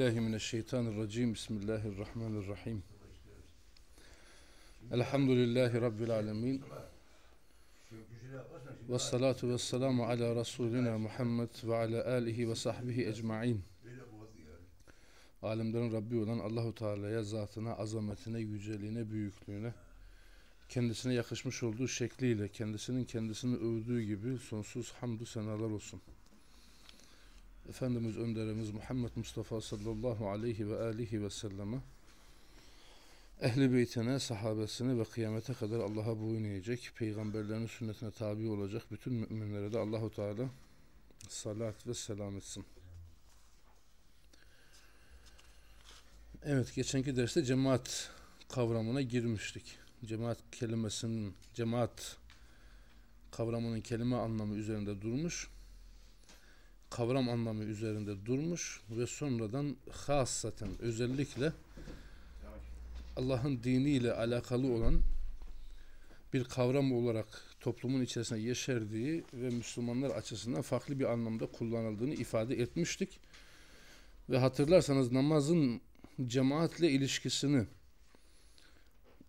الله من الشيطان الرجيم بسم الله الرحمن الرحيم الحمد لله رب العالمين والصلاة والسلام على رسولنا Muhammed ve ala alihi ve sahbihi ecmain. Alemlerin Rabbi olan Allahu Teala'ya zatına, azametine, yüceliğine, büyüklüğüne, kendisine yakışmış olduğu şekliyle, kendisinin kendisini övdüğü gibi sonsuz hamdü senalar olsun. Efendimiz önderimiz Muhammed Mustafa sallallahu aleyhi ve alihi ve selleme ehli beytine, sahabesine ve kıyamete kadar Allah'a boyun eğecek, peygamberlerin sünnetine tabi olacak bütün müminlere de Allahu Teala salat ve selam etsin. Evet, geçenki derste cemaat kavramına girmiştik. Cemaat kelimesinin, cemaat kavramının kelime anlamı üzerinde durmuş kavram anlamı üzerinde durmuş ve sonradan hasaten özellikle Allah'ın diniyle alakalı olan bir kavram olarak toplumun içerisinde yeşerdiği ve Müslümanlar açısından farklı bir anlamda kullanıldığını ifade etmiştik. Ve hatırlarsanız namazın cemaatle ilişkisini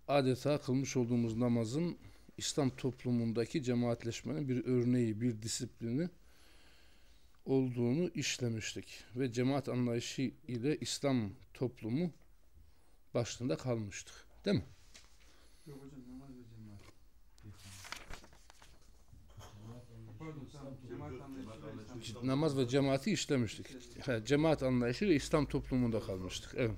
adeta kılmış olduğumuz namazın İslam toplumundaki cemaatleşmenin bir örneği, bir disiplini olduğunu işlemiştik ve cemaat anlayışı ile İslam toplumu başlığında kalmıştık. Değil mi? Yok hocam namaz ve cemaat. Namaz ve cemaati işlemiştik. Ha, cemaat anlayışı ve İslam toplumunda kalmıştık. Evet.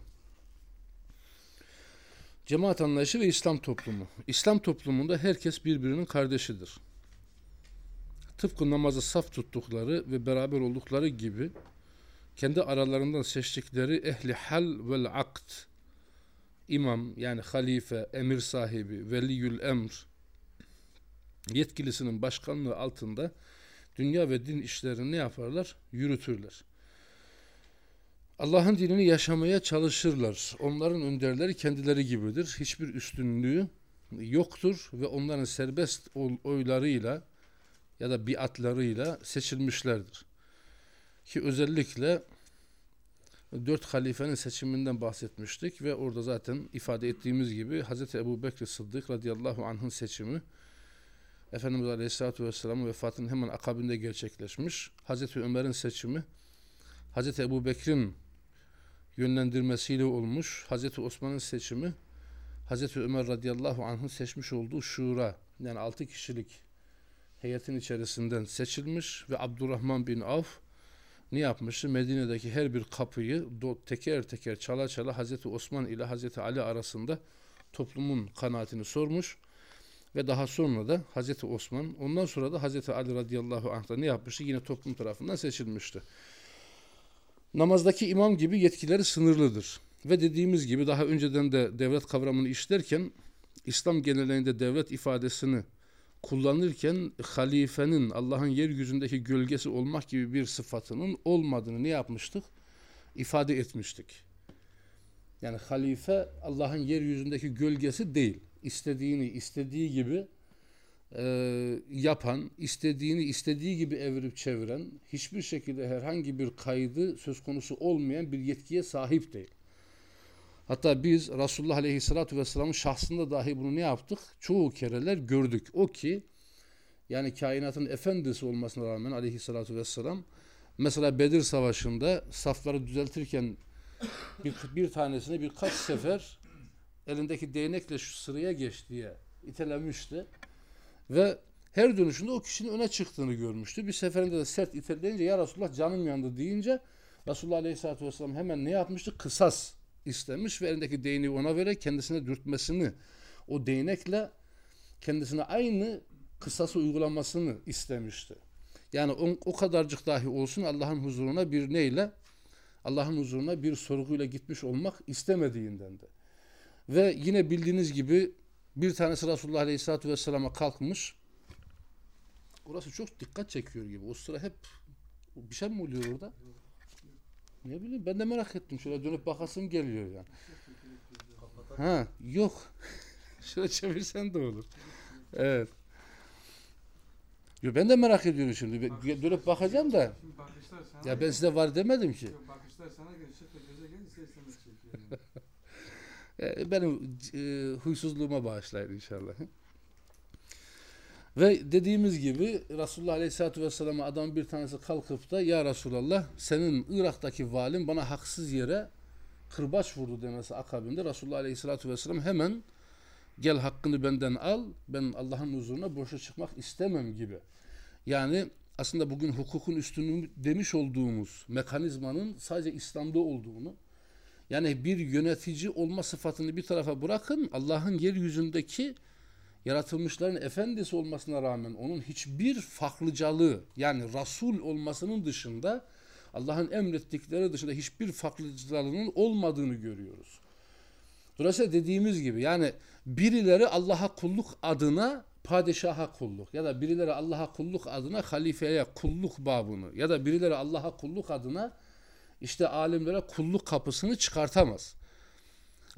Cemaat anlayışı ve İslam toplumu. İslam toplumunda herkes birbirinin kardeşidir. Tıpkı namazı saf tuttukları ve beraber oldukları gibi kendi aralarından seçtikleri ehli hal vel akd imam yani halife, emir sahibi, veliyül emr yetkilisinin başkanlığı altında dünya ve din işlerini ne yaparlar? Yürütürler. Allah'ın dinini yaşamaya çalışırlar. Onların önderleri kendileri gibidir. Hiçbir üstünlüğü yoktur ve onların serbest oylarıyla ya da biatlarıyla seçilmişlerdir. Ki özellikle dört halifenin seçiminden bahsetmiştik ve orada zaten ifade ettiğimiz gibi Hz. Ebu Bekir Sıddık radıyallahu anh'ın seçimi Efendimiz Aleyhisselatü Vesselam'ın vefatının hemen akabinde gerçekleşmiş. Hz. Ömer'in seçimi Hz. Ebu Bekir'in yönlendirmesiyle olmuş. Hz. Osman'ın seçimi Hz. Ömer radıyallahu anh'ın seçmiş olduğu şura yani altı kişilik heyetin içerisinden seçilmiş ve Abdurrahman bin Avf ne yapmıştı? Medine'deki her bir kapıyı teker teker çala çala Hazreti Osman ile Hazreti Ali arasında toplumun kanaatini sormuş ve daha sonra da Hazreti Osman ondan sonra da Hazreti Ali radıyallahu anh da ne yapmıştı? Yine toplum tarafından seçilmişti. Namazdaki imam gibi yetkileri sınırlıdır. Ve dediğimiz gibi daha önceden de devlet kavramını işlerken İslam genelinde devlet ifadesini kullanırken halifenin Allah'ın yeryüzündeki gölgesi olmak gibi bir sıfatının olmadığını ne yapmıştık? İfade etmiştik. Yani halife Allah'ın yeryüzündeki gölgesi değil. İstediğini istediği gibi e, yapan, istediğini istediği gibi evirip çeviren, hiçbir şekilde herhangi bir kaydı söz konusu olmayan bir yetkiye sahip değil. Hatta biz Resulullah Aleyhisselatü Vesselam'ın şahsında dahi bunu ne yaptık? Çoğu kereler gördük. O ki yani kainatın efendisi olmasına rağmen Aleyhisselatü Vesselam mesela Bedir Savaşı'nda safları düzeltirken bir, bir tanesine birkaç sefer elindeki değnekle şu sıraya geç diye itelemişti. Ve her dönüşünde o kişinin öne çıktığını görmüştü. Bir seferinde de sert iteleyince ya Resulullah canım yandı deyince Resulullah Aleyhisselatü Vesselam hemen ne yapmıştı? Kısas istemiş ve elindeki değneği ona vererek kendisine dürtmesini o değnekle kendisine aynı kısası uygulamasını istemişti. Yani o, o kadarcık dahi olsun Allah'ın huzuruna bir neyle Allah'ın huzuruna bir sorguyla gitmiş olmak istemediğinden de. Ve yine bildiğiniz gibi bir tanesi Resulullah Aleyhisselatü Vesselam'a kalkmış. Orası çok dikkat çekiyor gibi. O sıra hep bir şey mi oluyor orada? Ne bileyim ben de merak ettim. Şöyle dönüp bakasım geliyor yani. Ha yok. Şöyle çevirsen de olur. Evet. Yo, ben de merak ediyorum şimdi. Ben Dönüp bakacağım da. Bakışlar Ya ben size var demedim ki. Bakışlar sana ve göze çekiyor. E, benim e, huysuzluğuma bağışlayın inşallah. Ve dediğimiz gibi Resulullah Aleyhisselatü Vesselam'a adam bir tanesi kalkıp da Ya Resulallah senin Irak'taki valin bana haksız yere kırbaç vurdu demesi akabinde Resulullah Aleyhisselatü Vesselam hemen gel hakkını benden al ben Allah'ın huzuruna boşa çıkmak istemem gibi. Yani aslında bugün hukukun üstünlüğü demiş olduğumuz mekanizmanın sadece İslam'da olduğunu yani bir yönetici olma sıfatını bir tarafa bırakın Allah'ın yeryüzündeki yaratılmışların efendisi olmasına rağmen onun hiçbir farklıcalığı yani Resul olmasının dışında Allah'ın emrettikleri dışında hiçbir farklıcalığının olmadığını görüyoruz. Dolayısıyla dediğimiz gibi yani birileri Allah'a kulluk adına padişaha kulluk ya da birileri Allah'a kulluk adına halifeye kulluk babını ya da birileri Allah'a kulluk adına işte alimlere kulluk kapısını çıkartamaz.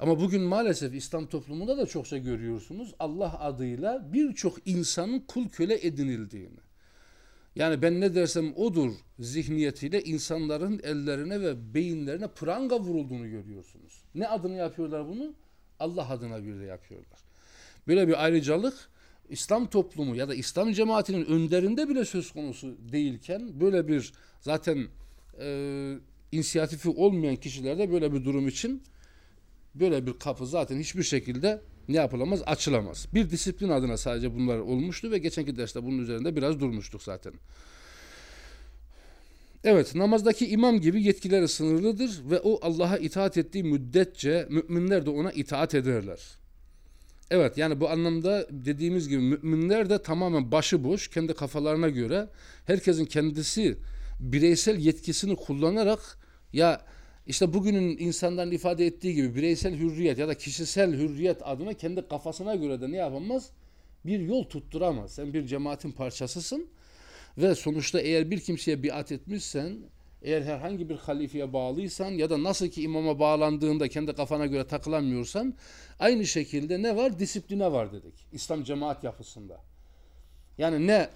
Ama bugün maalesef İslam toplumunda da çokça görüyorsunuz Allah adıyla birçok insanın kul köle edinildiğini. Yani ben ne dersem odur zihniyetiyle insanların ellerine ve beyinlerine pranga vurulduğunu görüyorsunuz. Ne adını yapıyorlar bunu? Allah adına bir de yapıyorlar. Böyle bir ayrıcalık İslam toplumu ya da İslam cemaatinin önderinde bile söz konusu değilken böyle bir zaten e, inisiyatifi olmayan kişilerde böyle bir durum için böyle bir kapı zaten hiçbir şekilde ne yapılamaz? Açılamaz. Bir disiplin adına sadece bunlar olmuştu ve geçenki derste bunun üzerinde biraz durmuştuk zaten. Evet, namazdaki imam gibi yetkileri sınırlıdır ve o Allah'a itaat ettiği müddetçe müminler de ona itaat ederler. Evet, yani bu anlamda dediğimiz gibi müminler de tamamen başıboş, kendi kafalarına göre herkesin kendisi bireysel yetkisini kullanarak ya işte bugünün insanların ifade ettiği gibi bireysel hürriyet ya da kişisel hürriyet adına kendi kafasına göre de ne yapamaz? Bir yol tutturamaz. Sen bir cemaatin parçasısın ve sonuçta eğer bir kimseye biat etmişsen, eğer herhangi bir halifeye bağlıysan ya da nasıl ki imama bağlandığında kendi kafana göre takılamıyorsan aynı şekilde ne var? Disipline var dedik. İslam cemaat yapısında. Yani ne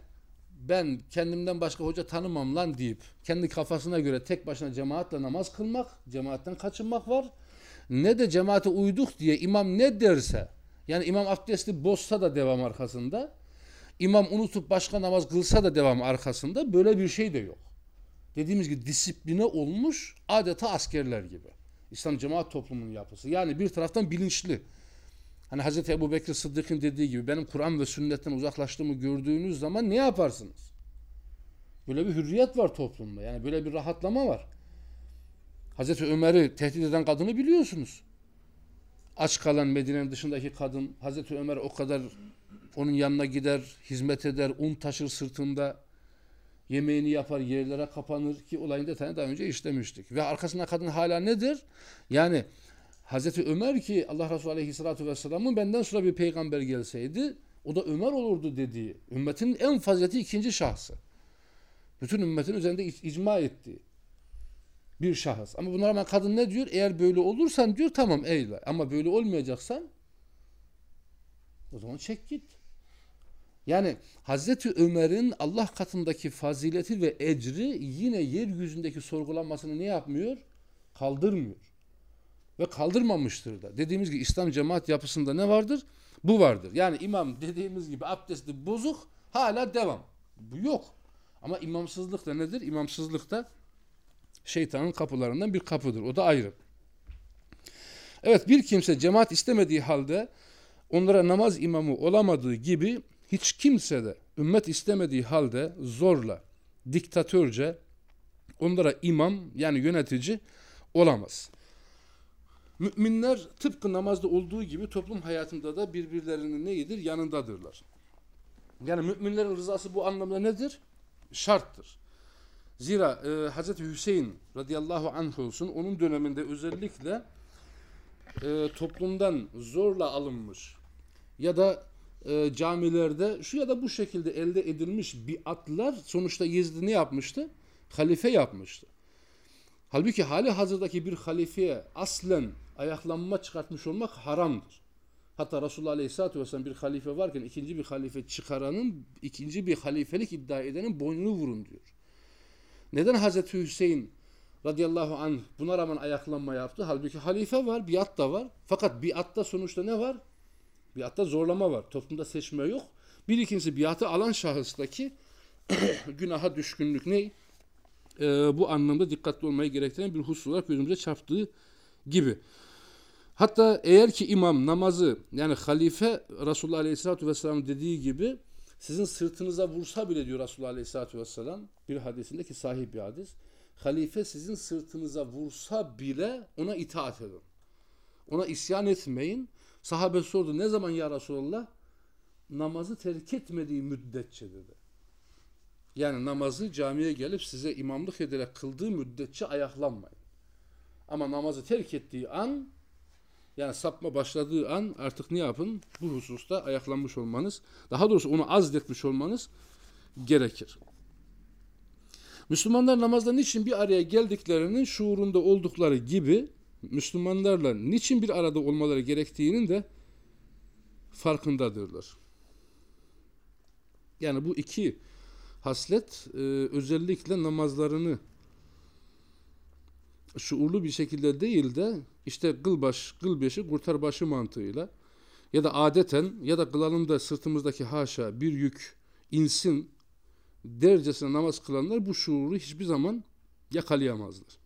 ben kendimden başka hoca tanımam lan deyip kendi kafasına göre tek başına cemaatle namaz kılmak, cemaatten kaçınmak var. Ne de cemaate uyduk diye imam ne derse yani imam abdesti bozsa da devam arkasında. imam unutup başka namaz kılsa da devam arkasında böyle bir şey de yok. Dediğimiz gibi disipline olmuş adeta askerler gibi. İslam cemaat toplumunun yapısı. Yani bir taraftan bilinçli. Hani Hz. Ebu Bekir Sıddık'ın dediği gibi benim Kur'an ve sünnetten uzaklaştığımı gördüğünüz zaman ne yaparsınız? Böyle bir hürriyet var toplumda. Yani böyle bir rahatlama var. Hz. Ömer'i tehdit eden kadını biliyorsunuz. Aç kalan Medine'nin dışındaki kadın Hz. Ömer o kadar onun yanına gider, hizmet eder, un taşır sırtında, yemeğini yapar, yerlere kapanır ki olayın detayını daha önce işlemiştik. Ve arkasında kadın hala nedir? Yani Hazreti Ömer ki Allah Resulü Aleyhisselatü Vesselam'ın benden sonra bir peygamber gelseydi o da Ömer olurdu dediği. Ümmetin en fazileti ikinci şahsı. Bütün ümmetin üzerinde icma ettiği bir şahıs. Ama buna rağmen kadın ne diyor? Eğer böyle olursan diyor tamam eyle. Ama böyle olmayacaksan o zaman çek git. Yani Hazreti Ömer'in Allah katındaki fazileti ve ecri yine yeryüzündeki sorgulanmasını ne yapmıyor? Kaldırmıyor. Ve kaldırmamıştır da. Dediğimiz gibi İslam cemaat yapısında ne vardır? Bu vardır. Yani imam dediğimiz gibi abdesti bozuk hala devam. Bu yok. Ama imamsızlık da nedir? İmamsızlık da şeytanın kapılarından bir kapıdır. O da ayrı. Evet bir kimse cemaat istemediği halde onlara namaz imamı olamadığı gibi hiç kimse de ümmet istemediği halde zorla, diktatörce onlara imam yani yönetici olamaz. Müminler tıpkı namazda olduğu gibi toplum hayatında da birbirlerinin neyidir? Yanındadırlar. Yani müminlerin rızası bu anlamda nedir? Şarttır. Zira e, Hz. Hüseyin radıyallahu anh olsun onun döneminde özellikle e, toplumdan zorla alınmış ya da e, camilerde şu ya da bu şekilde elde edilmiş biatlar sonuçta Yezid ne yapmıştı? Halife yapmıştı. Halbuki hali hazırdaki bir halifeye aslen ayaklanma çıkartmış olmak haramdır. Hatta Resulullah Aleyhisselatü Vesselam bir halife varken ikinci bir halife çıkaranın, ikinci bir halifelik iddia edenin boynunu vurun diyor. Neden Hazreti Hüseyin radıyallahu anh buna rağmen ayaklanma yaptı. Halbuki halife var, biat da var. Fakat biatta sonuçta ne var? Biatta zorlama var. Toplumda seçme yok. Bir ikincisi biatı alan şahıstaki günaha düşkünlük ne? Ee, bu anlamda dikkatli olmayı gerektiren bir husus olarak gözümüze çarptığı gibi. Hatta eğer ki imam namazı yani halife Resulullah Aleyhisselatü Vesselam dediği gibi sizin sırtınıza vursa bile diyor Resulullah Aleyhisselatü Vesselam bir hadisinde ki sahih bir hadis. Halife sizin sırtınıza vursa bile ona itaat edin. Ona isyan etmeyin. Sahabe sordu ne zaman ya Resulallah? Namazı terk etmediği müddetçe dedi. Yani namazı camiye gelip size imamlık ederek kıldığı müddetçe ayaklanmayın. Ama namazı terk ettiği an yani sapma başladığı an artık ne yapın? Bu hususta ayaklanmış olmanız, daha doğrusu onu azletmiş olmanız gerekir. Müslümanlar namazda niçin bir araya geldiklerinin şuurunda oldukları gibi Müslümanlarla niçin bir arada olmaları gerektiğinin de farkındadırlar. Yani bu iki haslet e, özellikle namazlarını şuurlu bir şekilde değil de işte kıl baş, kıl beşi kurtar başı mantığıyla ya da adeten ya da kılalım da sırtımızdaki haşa bir yük insin dercesine namaz kılanlar bu şuuru hiçbir zaman yakalayamazlar.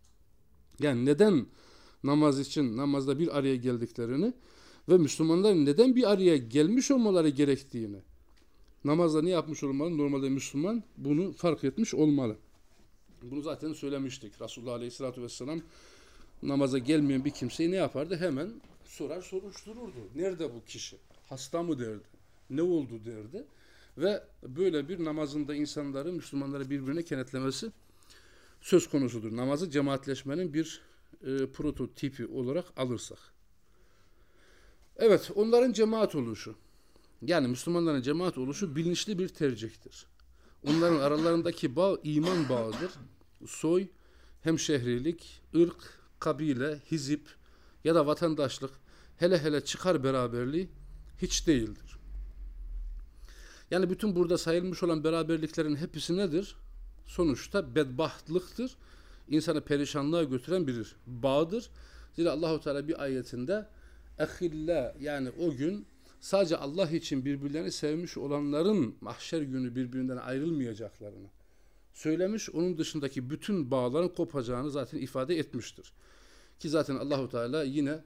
Yani neden namaz için namazda bir araya geldiklerini ve Müslümanların neden bir araya gelmiş olmaları gerektiğini namazda ne yapmış olmalı? Normalde Müslüman bunu fark etmiş olmalı. Bunu zaten söylemiştik. Resulullah Aleyhisselatü Vesselam namaza gelmeyen bir kimseyi ne yapardı? Hemen sorar soruştururdu. Nerede bu kişi? Hasta mı derdi? Ne oldu derdi? Ve böyle bir namazında insanları, Müslümanları birbirine kenetlemesi söz konusudur. Namazı cemaatleşmenin bir e, prototipi olarak alırsak. Evet, onların cemaat oluşu. Yani Müslümanların cemaat oluşu bilinçli bir tercihtir. Onların aralarındaki bağ iman bağıdır. Soy, hemşehrilik, ırk, kabile, hizip ya da vatandaşlık hele hele çıkar beraberliği hiç değildir. Yani bütün burada sayılmış olan beraberliklerin hepsi nedir? Sonuçta bedbahtlıktır. İnsanı perişanlığa götüren bir bağdır. Zira Allahu Teala bir ayetinde ehilla yani o gün sadece Allah için birbirlerini sevmiş olanların mahşer günü birbirinden ayrılmayacaklarını söylemiş. Onun dışındaki bütün bağların kopacağını zaten ifade etmiştir. Ki zaten Allahu Teala yine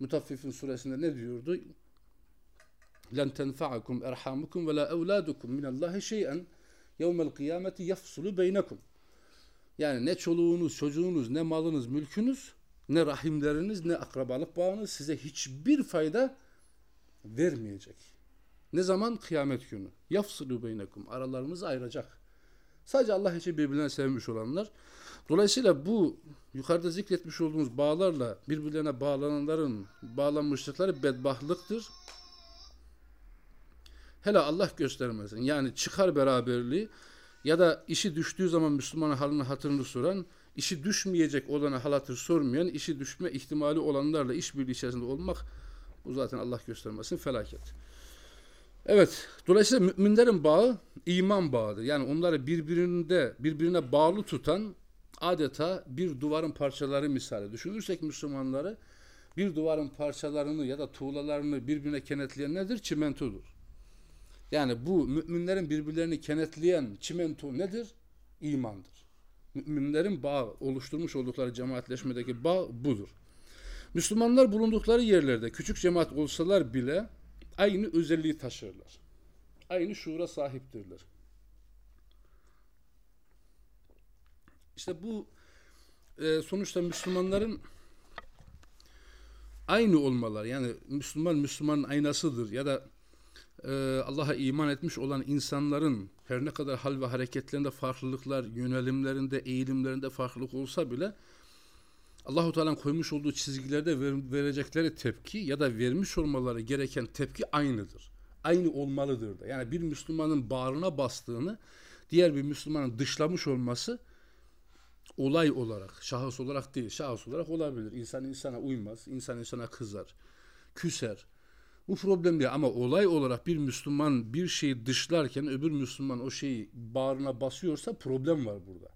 Mutaffifin suresinde ne diyordu? Len tenfa'akum erhamukum ve la evladukum minallahi şey'en yevmel kıyameti yefsulu beynekum. Yani ne çoluğunuz, çocuğunuz, ne malınız, mülkünüz, ne rahimleriniz, ne akrabalık bağınız size hiçbir fayda vermeyecek. Ne zaman? Kıyamet günü. Yafsulu beynekum. Aralarınızı ayıracak. Sadece Allah için birbirlerini sevmiş olanlar. Dolayısıyla bu yukarıda zikretmiş olduğumuz bağlarla birbirlerine bağlananların bağlanmışlıkları bedbahtlıktır. Hele Allah göstermesin. Yani çıkar beraberliği ya da işi düştüğü zaman Müslümanın halini hatırını soran, işi düşmeyecek olana hal hatır sormayan, işi düşme ihtimali olanlarla işbirliği içerisinde olmak bu zaten Allah göstermesin felaket. Evet, dolayısıyla müminlerin bağı iman bağıdır. Yani onları birbirinde birbirine bağlı tutan adeta bir duvarın parçaları misali. Düşünürsek Müslümanları bir duvarın parçalarını ya da tuğlalarını birbirine kenetleyen nedir? Çimentodur. Yani bu müminlerin birbirlerini kenetleyen çimento nedir? İmandır. Müminlerin bağ oluşturmuş oldukları cemaatleşmedeki bağ budur. Müslümanlar bulundukları yerlerde küçük cemaat olsalar bile aynı özelliği taşırlar. Aynı şuura sahiptirler. İşte bu e, sonuçta Müslümanların aynı olmalar yani Müslüman Müslümanın aynasıdır ya da e, Allah'a iman etmiş olan insanların her ne kadar hal ve hareketlerinde farklılıklar, yönelimlerinde, eğilimlerinde farklılık olsa bile Allahu Teala'nın koymuş olduğu çizgilerde ver, verecekleri tepki ya da vermiş olmaları gereken tepki aynıdır. Aynı olmalıdır da. Yani bir Müslümanın bağrına bastığını diğer bir Müslümanın dışlamış olması olay olarak, şahıs olarak değil, şahıs olarak olabilir. İnsan insana uymaz, insan insana kızar, küser. Bu problem değil ama olay olarak bir Müslüman bir şeyi dışlarken öbür Müslüman o şeyi bağrına basıyorsa problem var burada.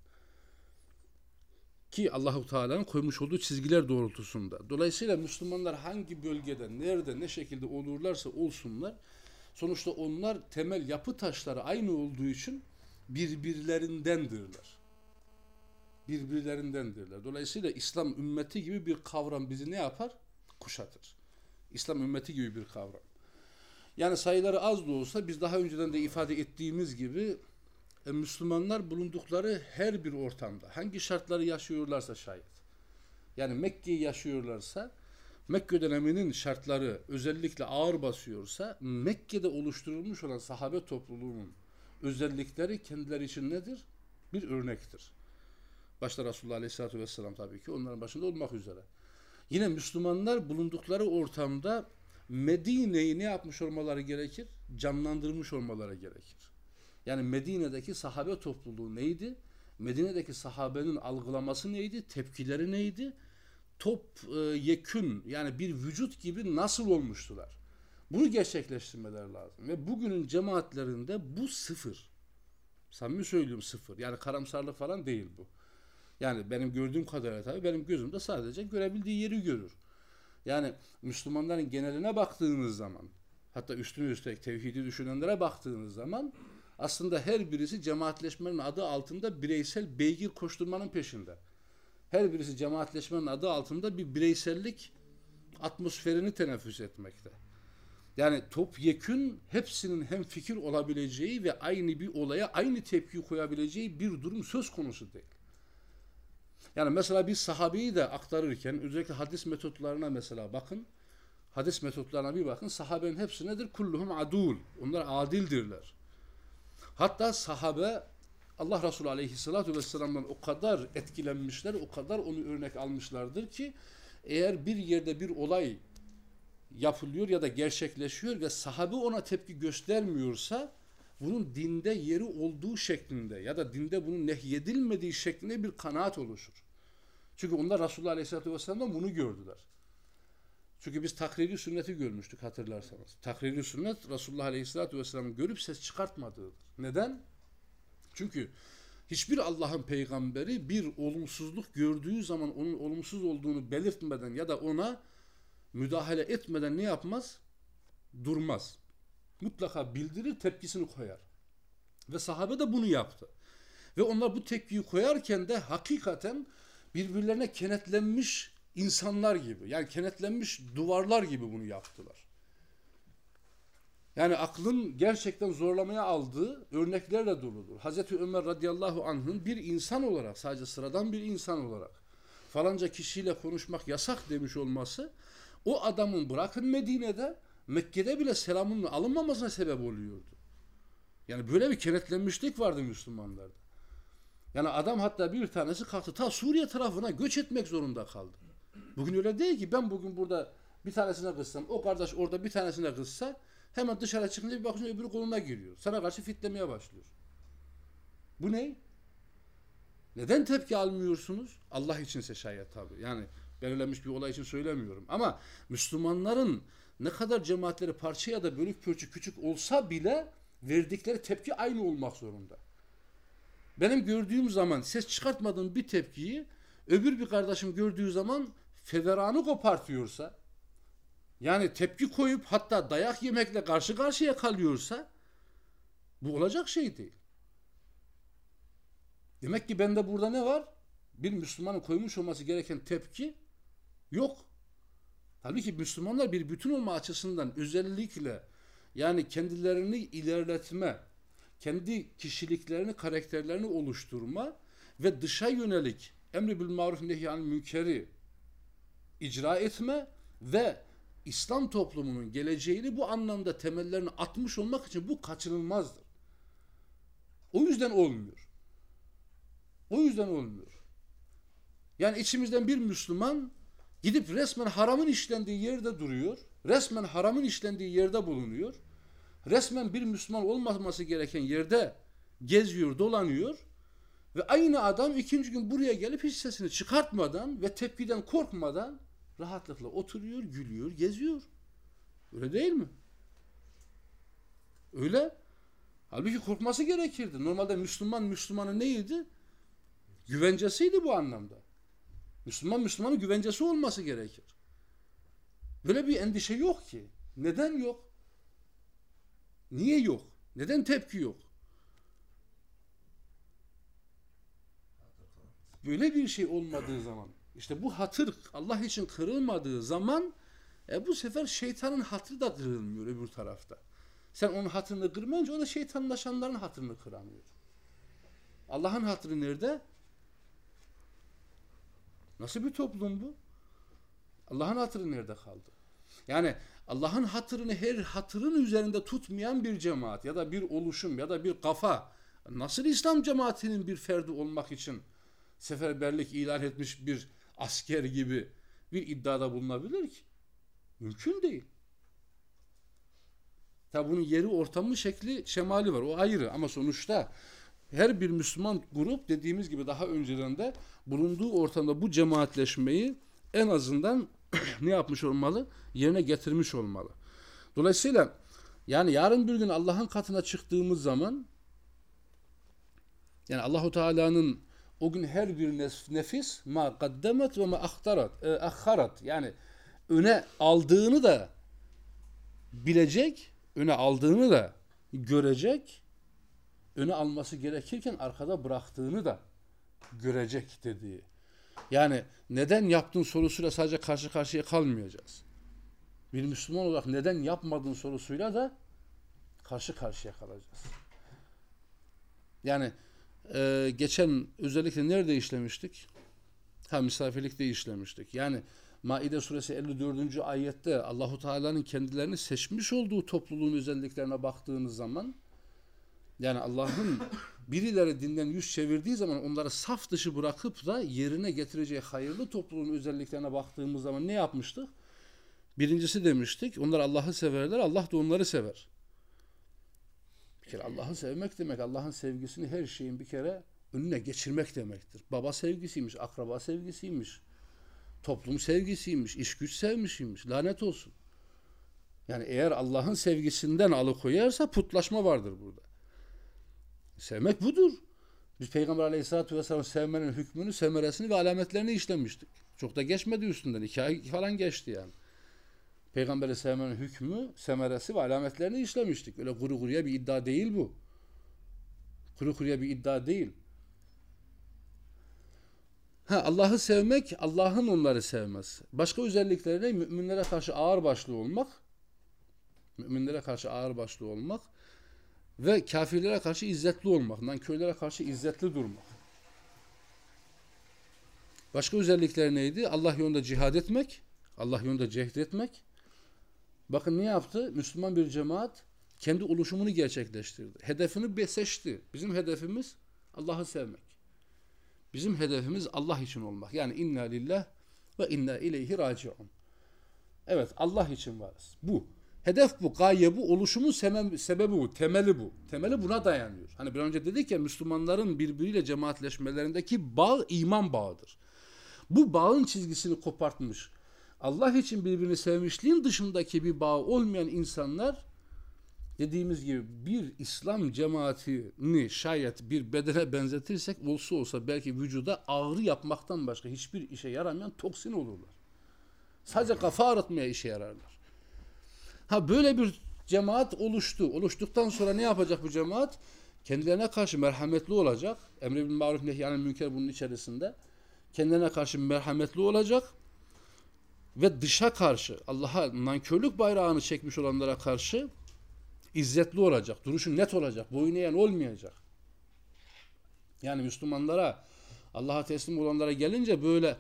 Ki Allahu Teala'nın koymuş olduğu çizgiler doğrultusunda. Dolayısıyla Müslümanlar hangi bölgede, nerede, ne şekilde olurlarsa olsunlar sonuçta onlar temel yapı taşları aynı olduğu için birbirlerindendirler. Birbirlerindendirler. Dolayısıyla İslam ümmeti gibi bir kavram bizi ne yapar? Kuşatır. İslam ümmeti gibi bir kavram. Yani sayıları az da olsa biz daha önceden de ifade ettiğimiz gibi Müslümanlar bulundukları her bir ortamda hangi şartları yaşıyorlarsa şayet yani Mekke'yi yaşıyorlarsa Mekke döneminin şartları özellikle ağır basıyorsa Mekke'de oluşturulmuş olan sahabe topluluğunun özellikleri kendileri için nedir? Bir örnektir. Başta Resulullah Aleyhisselatü Vesselam tabii ki onların başında olmak üzere. Yine Müslümanlar bulundukları ortamda Medine'yi ne yapmış olmaları gerekir? Canlandırmış olmaları gerekir. Yani Medine'deki sahabe topluluğu neydi? Medine'deki sahabenin algılaması neydi? Tepkileri neydi? Top e, yekün yani bir vücut gibi nasıl olmuştular? Bunu gerçekleştirmeler lazım. Ve bugünün cemaatlerinde bu sıfır. Samimi söylüyorum sıfır. Yani karamsarlık falan değil bu. Yani benim gördüğüm kadarıyla tabii benim gözümde sadece görebildiği yeri görür. Yani Müslümanların geneline baktığınız zaman hatta üstüne üstlük tevhidi düşünenlere baktığınız zaman aslında her birisi cemaatleşmenin adı altında bireysel beygir koşturmanın peşinde. Her birisi cemaatleşmenin adı altında bir bireysellik atmosferini teneffüs etmekte. Yani topyekün hepsinin hem fikir olabileceği ve aynı bir olaya aynı tepki koyabileceği bir durum söz konusu değil. Yani mesela bir sahabeyi de aktarırken özellikle hadis metotlarına mesela bakın. Hadis metotlarına bir bakın. Sahabenin hepsi nedir? Kulluhum adul. Onlar adildirler. Hatta sahabe Allah Resulü Aleyhisselatü Vesselam'dan o kadar etkilenmişler, o kadar onu örnek almışlardır ki eğer bir yerde bir olay yapılıyor ya da gerçekleşiyor ve sahabe ona tepki göstermiyorsa bunun dinde yeri olduğu şeklinde ya da dinde bunun nehyedilmediği şeklinde bir kanaat oluşur. Çünkü onlar Resulullah Aleyhisselatü Vesselam'dan bunu gördüler. Çünkü biz takriri sünneti görmüştük hatırlarsanız. Takriri sünnet Resulullah Aleyhisselatü Vesselam'ı görüp ses çıkartmadığıdır. Neden? Çünkü hiçbir Allah'ın peygamberi bir olumsuzluk gördüğü zaman onun olumsuz olduğunu belirtmeden ya da ona müdahale etmeden ne yapmaz? Durmaz. Mutlaka bildirir, tepkisini koyar. Ve sahabe de bunu yaptı. Ve onlar bu tepkiyi koyarken de hakikaten birbirlerine kenetlenmiş insanlar gibi yani kenetlenmiş duvarlar gibi bunu yaptılar. Yani aklın gerçekten zorlamaya aldığı örneklerle doludur. Hazreti Ömer radıyallahu anh'ın bir insan olarak sadece sıradan bir insan olarak falanca kişiyle konuşmak yasak demiş olması o adamın bırakın Medine'de Mekke'de bile selamının alınmamasına sebep oluyordu. Yani böyle bir kenetlenmişlik vardı Müslümanlarda. Yani adam hatta bir tanesi kalktı ta Suriye tarafına göç etmek zorunda kaldı. Bugün öyle değil ki ben bugün burada bir tanesine kızsam o kardeş orada bir tanesine kızsa hemen dışarı çıkınca bir bakıyorsun öbürü koluna giriyor. Sana karşı fitlemeye başlıyor. Bu ne? Neden tepki almıyorsunuz? Allah içinse şayet tabi. Yani belirlenmiş bir olay için söylemiyorum. Ama Müslümanların ne kadar cemaatleri parça ya da bölük pörçük küçük olsa bile verdikleri tepki aynı olmak zorunda. Benim gördüğüm zaman ses çıkartmadığım bir tepkiyi öbür bir kardeşim gördüğü zaman feveranı kopartıyorsa yani tepki koyup hatta dayak yemekle karşı karşıya kalıyorsa bu olacak şey değil. Demek ki bende burada ne var? Bir Müslümanın koymuş olması gereken tepki yok. Tabii ki Müslümanlar bir bütün olma açısından özellikle yani kendilerini ilerletme, kendi kişiliklerini, karakterlerini oluşturma ve dışa yönelik emri bil maruf nehyan münkeri icra etme ve İslam toplumunun geleceğini bu anlamda temellerini atmış olmak için bu kaçınılmazdır. O yüzden olmuyor. O yüzden olmuyor. Yani içimizden bir Müslüman gidip resmen haramın işlendiği yerde duruyor. Resmen haramın işlendiği yerde bulunuyor. Resmen bir Müslüman olmaması gereken yerde geziyor, dolanıyor. Ve aynı adam ikinci gün buraya gelip hiç sesini çıkartmadan ve tepkiden korkmadan rahatlıkla oturuyor, gülüyor, geziyor. Öyle değil mi? Öyle. Halbuki korkması gerekirdi. Normalde Müslüman Müslümanın neydi? Güvencesiydi bu anlamda. Müslüman Müslümanın güvencesi olması gerekir. Böyle bir endişe yok ki. Neden yok? Niye yok? Neden tepki yok? Böyle bir şey olmadığı zaman, işte bu hatır Allah için kırılmadığı zaman e bu sefer şeytanın hatırı da kırılmıyor öbür tarafta. Sen onun hatırını kırmayınca o da şeytanlaşanların hatırını kıramıyor. Allah'ın hatırı nerede? Nasıl bir toplum bu? Allah'ın hatırı nerede kaldı? Yani Allah'ın hatırını her hatırın üzerinde tutmayan bir cemaat ya da bir oluşum ya da bir kafa nasıl İslam cemaatinin bir ferdi olmak için seferberlik ilan etmiş bir asker gibi bir iddiada bulunabilir ki? Mümkün değil. Tabi bunun yeri, ortamı, şekli, şemali var. O ayrı ama sonuçta her bir Müslüman grup dediğimiz gibi daha önceden de bulunduğu ortamda bu cemaatleşmeyi en azından ne yapmış olmalı? Yerine getirmiş olmalı. Dolayısıyla yani yarın bir gün Allah'ın katına çıktığımız zaman yani Allahu Teala'nın o gün her bir nefis ma kaddemet ve ma ahtarat, e, ahharat yani öne aldığını da bilecek, öne aldığını da görecek, öne alması gerekirken arkada bıraktığını da görecek dediği. Yani neden yaptın sorusuyla sadece karşı karşıya kalmayacağız. Bir Müslüman olarak neden yapmadın sorusuyla da karşı karşıya kalacağız. Yani e, geçen özellikle nerede işlemiştik? Ha misafirlikte işlemiştik. Yani Maide suresi 54. ayette Allahu Teala'nın kendilerini seçmiş olduğu topluluğun özelliklerine baktığınız zaman yani Allah'ın birileri dinden yüz çevirdiği zaman onları saf dışı bırakıp da yerine getireceği hayırlı topluluğun özelliklerine baktığımız zaman ne yapmıştık? Birincisi demiştik, onlar Allah'ı severler, Allah da onları sever. Bir kere Allah'ı sevmek demek, Allah'ın sevgisini her şeyin bir kere önüne geçirmek demektir. Baba sevgisiymiş, akraba sevgisiymiş, toplum sevgisiymiş, iş güç sevmişiymiş, lanet olsun. Yani eğer Allah'ın sevgisinden alıkoyarsa putlaşma vardır burada. Sevmek budur. Biz Peygamber Aleyhisselatü Vesselam sevmenin hükmünü, semeresini ve alametlerini işlemiştik. Çok da geçmedi üstünden. İki ay falan geçti yani. Peygamberi sevmenin hükmü, semeresi ve alametlerini işlemiştik. Öyle kuru kuruya bir iddia değil bu. Kuru kuruya bir iddia değil. Allah'ı sevmek, Allah'ın onları sevmez. Başka özellikleri ne? Müminlere karşı ağır başlı olmak. Müminlere karşı ağır başlı olmak ve kafirlere karşı izzetli olmak, nankörlere karşı izzetli durmak. Başka özellikler neydi? Allah yolunda cihad etmek, Allah yolunda cehd etmek. Bakın ne yaptı? Müslüman bir cemaat kendi oluşumunu gerçekleştirdi. Hedefini seçti. Bizim hedefimiz Allah'ı sevmek. Bizim hedefimiz Allah için olmak. Yani inna lillah ve inna ileyhi raciun. Evet Allah için varız. Bu. Hedef bu, gaye bu, oluşumun sebebi bu, temeli bu. Temeli buna dayanıyor. Hani bir önce dedik ya Müslümanların birbiriyle cemaatleşmelerindeki bağ iman bağıdır. Bu bağın çizgisini kopartmış. Allah için birbirini sevmişliğin dışındaki bir bağ olmayan insanlar dediğimiz gibi bir İslam cemaatini şayet bir bedene benzetirsek olsa olsa belki vücuda ağrı yapmaktan başka hiçbir işe yaramayan toksin olurlar. Sadece kafa ağrıtmaya işe yararlar. Ha böyle bir cemaat oluştu. Oluştuktan sonra ne yapacak bu cemaat? Kendilerine karşı merhametli olacak. Emre bin Maruf Nehyan'ın münker bunun içerisinde. Kendilerine karşı merhametli olacak. Ve dışa karşı Allah'a nankörlük bayrağını çekmiş olanlara karşı izzetli olacak. Duruşu net olacak. Boyun eğen olmayacak. Yani Müslümanlara Allah'a teslim olanlara gelince böyle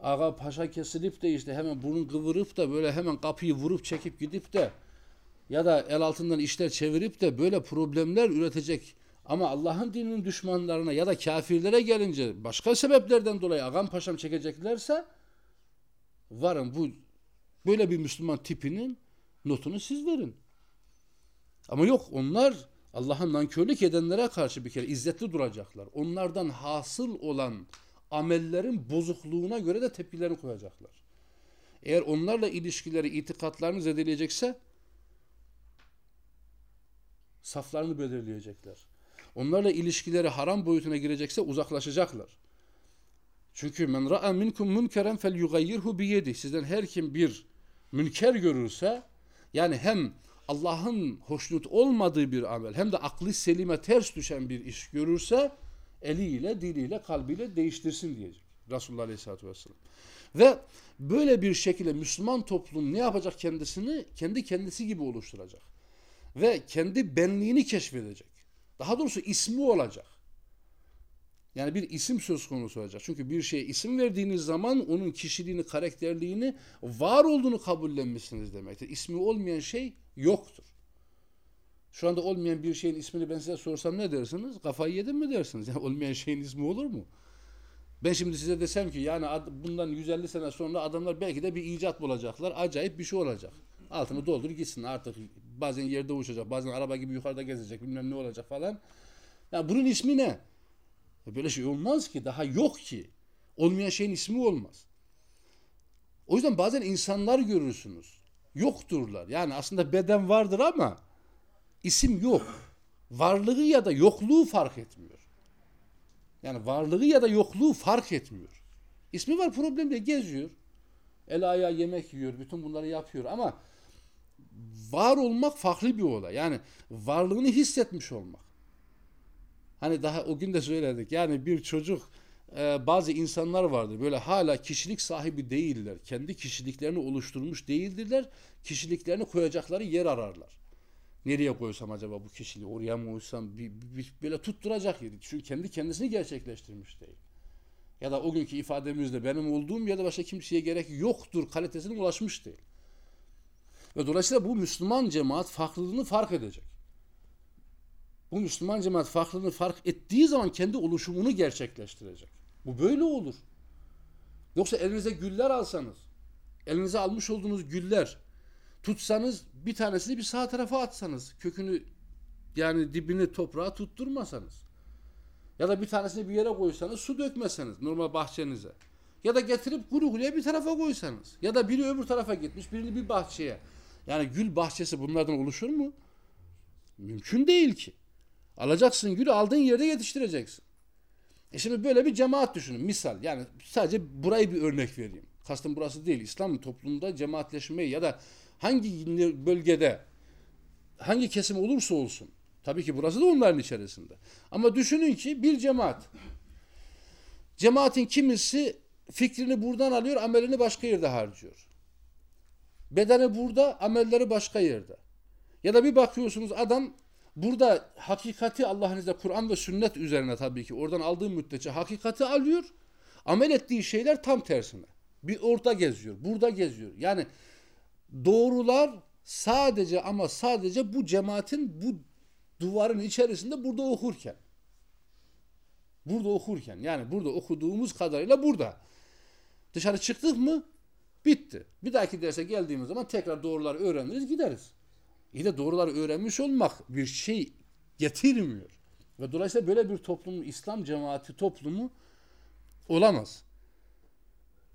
ağa paşa kesilip de işte hemen burun kıvırıp da böyle hemen kapıyı vurup çekip gidip de ya da el altından işler çevirip de böyle problemler üretecek ama Allah'ın dininin düşmanlarına ya da kafirlere gelince başka sebeplerden dolayı ağam paşam çekeceklerse varın bu böyle bir Müslüman tipinin notunu siz verin. Ama yok onlar Allah'ın nankörlük edenlere karşı bir kere izzetli duracaklar. Onlardan hasıl olan amellerin bozukluğuna göre de tepkilerini koyacaklar. Eğer onlarla ilişkileri, itikatlarını zedeleyecekse saflarını belirleyecekler. Onlarla ilişkileri haram boyutuna girecekse uzaklaşacaklar. Çünkü men ra'a minkum munkeren felyughayyirhu bi yedi. Sizden her kim bir münker görürse yani hem Allah'ın hoşnut olmadığı bir amel hem de aklı selime ters düşen bir iş görürse eliyle, diliyle, kalbiyle değiştirsin diyecek Resulullah Aleyhisselatü Vesselam. Ve böyle bir şekilde Müslüman toplum ne yapacak kendisini? Kendi kendisi gibi oluşturacak. Ve kendi benliğini keşfedecek. Daha doğrusu ismi olacak. Yani bir isim söz konusu olacak. Çünkü bir şeye isim verdiğiniz zaman onun kişiliğini, karakterliğini, var olduğunu kabullenmişsiniz demektir. İsmi olmayan şey yoktur. Şu anda olmayan bir şeyin ismini ben size sorsam ne dersiniz? Kafayı yedim mi dersiniz? Yani olmayan şeyin ismi olur mu? Ben şimdi size desem ki yani bundan 150 sene sonra adamlar belki de bir icat bulacaklar. Acayip bir şey olacak. Altını doldur gitsin artık. Bazen yerde uçacak, bazen araba gibi yukarıda gezecek, bilmem ne olacak falan. Yani bunun ismi ne? E böyle şey olmaz ki. Daha yok ki. Olmayan şeyin ismi olmaz. O yüzden bazen insanlar görürsünüz. Yokturlar. Yani aslında beden vardır ama isim yok. Varlığı ya da yokluğu fark etmiyor. Yani varlığı ya da yokluğu fark etmiyor. İsmi var problem değil. Geziyor. El ayağı yemek yiyor. Bütün bunları yapıyor ama var olmak farklı bir olay. Yani varlığını hissetmiş olmak. Hani daha o gün de söyledik. Yani bir çocuk e, bazı insanlar vardır. Böyle hala kişilik sahibi değiller. Kendi kişiliklerini oluşturmuş değildirler. Kişiliklerini koyacakları yer ararlar. Nereye koysam acaba bu kişiliği? Oraya mı koysam? Bir, bir, böyle tutturacak yeri. Çünkü kendi kendisini gerçekleştirmiş değil. Ya da o günkü ifademizde benim olduğum ya da başka kimseye gerek yoktur kalitesine ulaşmış değil. Ve dolayısıyla bu Müslüman cemaat farklılığını fark edecek. Bu Müslüman cemaat farklılığını fark ettiği zaman kendi oluşumunu gerçekleştirecek. Bu böyle olur. Yoksa elinize güller alsanız, elinize almış olduğunuz güller tutsanız bir tanesini bir sağ tarafa atsanız, kökünü yani dibini toprağa tutturmasanız ya da bir tanesini bir yere koysanız su dökmeseniz normal bahçenize ya da getirip kuru kuruya bir tarafa koysanız ya da biri öbür tarafa gitmiş birini bir bahçeye yani gül bahçesi bunlardan oluşur mu? Mümkün değil ki. Alacaksın gülü aldığın yerde yetiştireceksin. E şimdi böyle bir cemaat düşünün. Misal yani sadece burayı bir örnek vereyim. Kastım burası değil. İslam toplumunda cemaatleşmeyi ya da hangi bölgede hangi kesim olursa olsun. Tabii ki burası da onların içerisinde. Ama düşünün ki bir cemaat. Cemaatin kimisi fikrini buradan alıyor, amelini başka yerde harcıyor. Bedeni burada, amelleri başka yerde. Ya da bir bakıyorsunuz adam burada hakikati Allah'ın izniyle Kur'an ve sünnet üzerine tabii ki oradan aldığı müddetçe hakikati alıyor. Amel ettiği şeyler tam tersine. Bir orta geziyor, burada geziyor. Yani doğrular sadece ama sadece bu cemaatin bu duvarın içerisinde burada okurken. Burada okurken yani burada okuduğumuz kadarıyla burada. Dışarı çıktık mı bitti. Bir dahaki derse geldiğimiz zaman tekrar doğruları öğreniriz gideriz. İyi de doğruları öğrenmiş olmak bir şey getirmiyor. Ve dolayısıyla böyle bir toplumun İslam cemaati toplumu olamaz.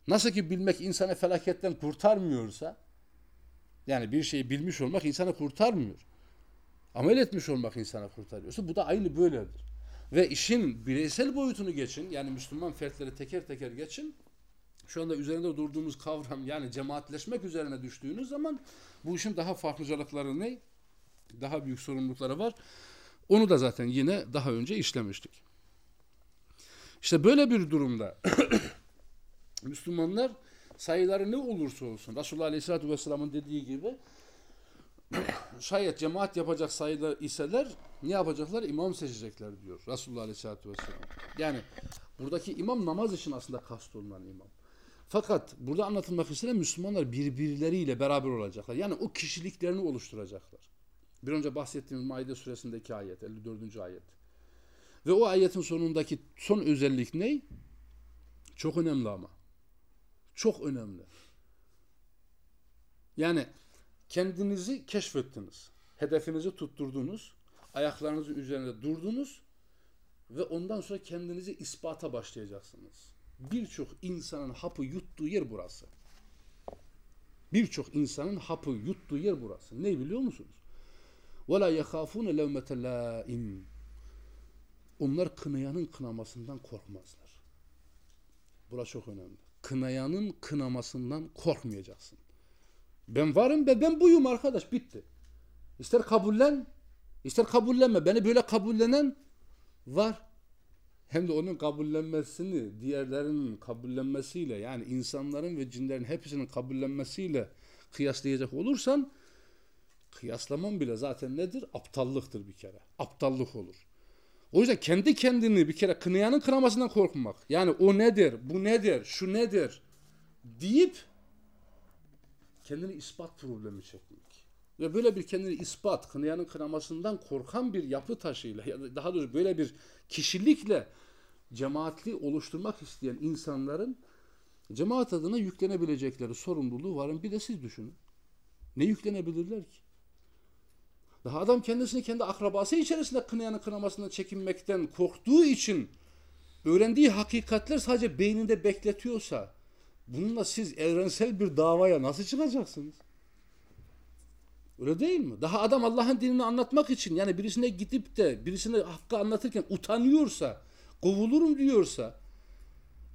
Nasıl ki bilmek insanı felaketten kurtarmıyorsa yani bir şeyi bilmiş olmak insanı kurtarmıyor. Amel etmiş olmak insanı kurtarıyorsa bu da aynı böyledir. Ve işin bireysel boyutunu geçin yani Müslüman fertleri teker teker geçin şu anda üzerinde durduğumuz kavram yani cemaatleşmek üzerine düştüğünüz zaman bu işin daha farklıcalıkları ne? Daha büyük sorumlulukları var. Onu da zaten yine daha önce işlemiştik. İşte böyle bir durumda Müslümanlar sayıları ne olursa olsun Resulullah Aleyhisselatü Vesselam'ın dediği gibi şayet cemaat yapacak sayıda iseler ne yapacaklar? İmam seçecekler diyor Resulullah Aleyhisselatü Vesselam. Yani buradaki imam namaz için aslında kast olunan imam. Fakat burada anlatılmak istenen Müslümanlar birbirleriyle beraber olacaklar. Yani o kişiliklerini oluşturacaklar. Bir önce bahsettiğimiz Maide suresindeki ayet, 54. ayet. Ve o ayetin sonundaki son özellik ne? Çok önemli ama. Çok önemli. Yani kendinizi keşfettiniz. Hedefinizi tutturdunuz. Ayaklarınızın üzerinde durdunuz. Ve ondan sonra kendinizi ispata başlayacaksınız birçok insanın hapı yuttuğu yer burası. Birçok insanın hapı yuttuğu yer burası. Ne biliyor musunuz? وَلَا يَخَافُونَ لَوْمَةَ لَائِمٍ Onlar kınayanın kınamasından korkmazlar. Burası çok önemli. Kınayanın kınamasından korkmayacaksın. Ben varım ve ben buyum arkadaş bitti. İster kabullen, ister kabullenme. Beni böyle kabullenen var. Hem de onun kabullenmesini diğerlerinin kabullenmesiyle yani insanların ve cinlerin hepsinin kabullenmesiyle kıyaslayacak olursan kıyaslaman bile zaten nedir? Aptallıktır bir kere. Aptallık olur. O yüzden kendi kendini bir kere kınayanın kınamasından korkmak. Yani o nedir, bu nedir, şu nedir deyip kendini ispat problemi çekmek. Ve böyle bir kendini ispat, kınayanın kınamasından korkan bir yapı taşıyla, ya da daha doğrusu böyle bir kişilikle cemaatli oluşturmak isteyen insanların cemaat adına yüklenebilecekleri sorumluluğu varın. Bir de siz düşünün. Ne yüklenebilirler ki? Daha adam kendisini kendi akrabası içerisinde kınayanın kınamasından çekinmekten korktuğu için öğrendiği hakikatler sadece beyninde bekletiyorsa bununla siz evrensel bir davaya nasıl çıkacaksınız? Öyle değil mi? Daha adam Allah'ın dinini anlatmak için yani birisine gidip de birisine hakkı anlatırken utanıyorsa, kovulurum diyorsa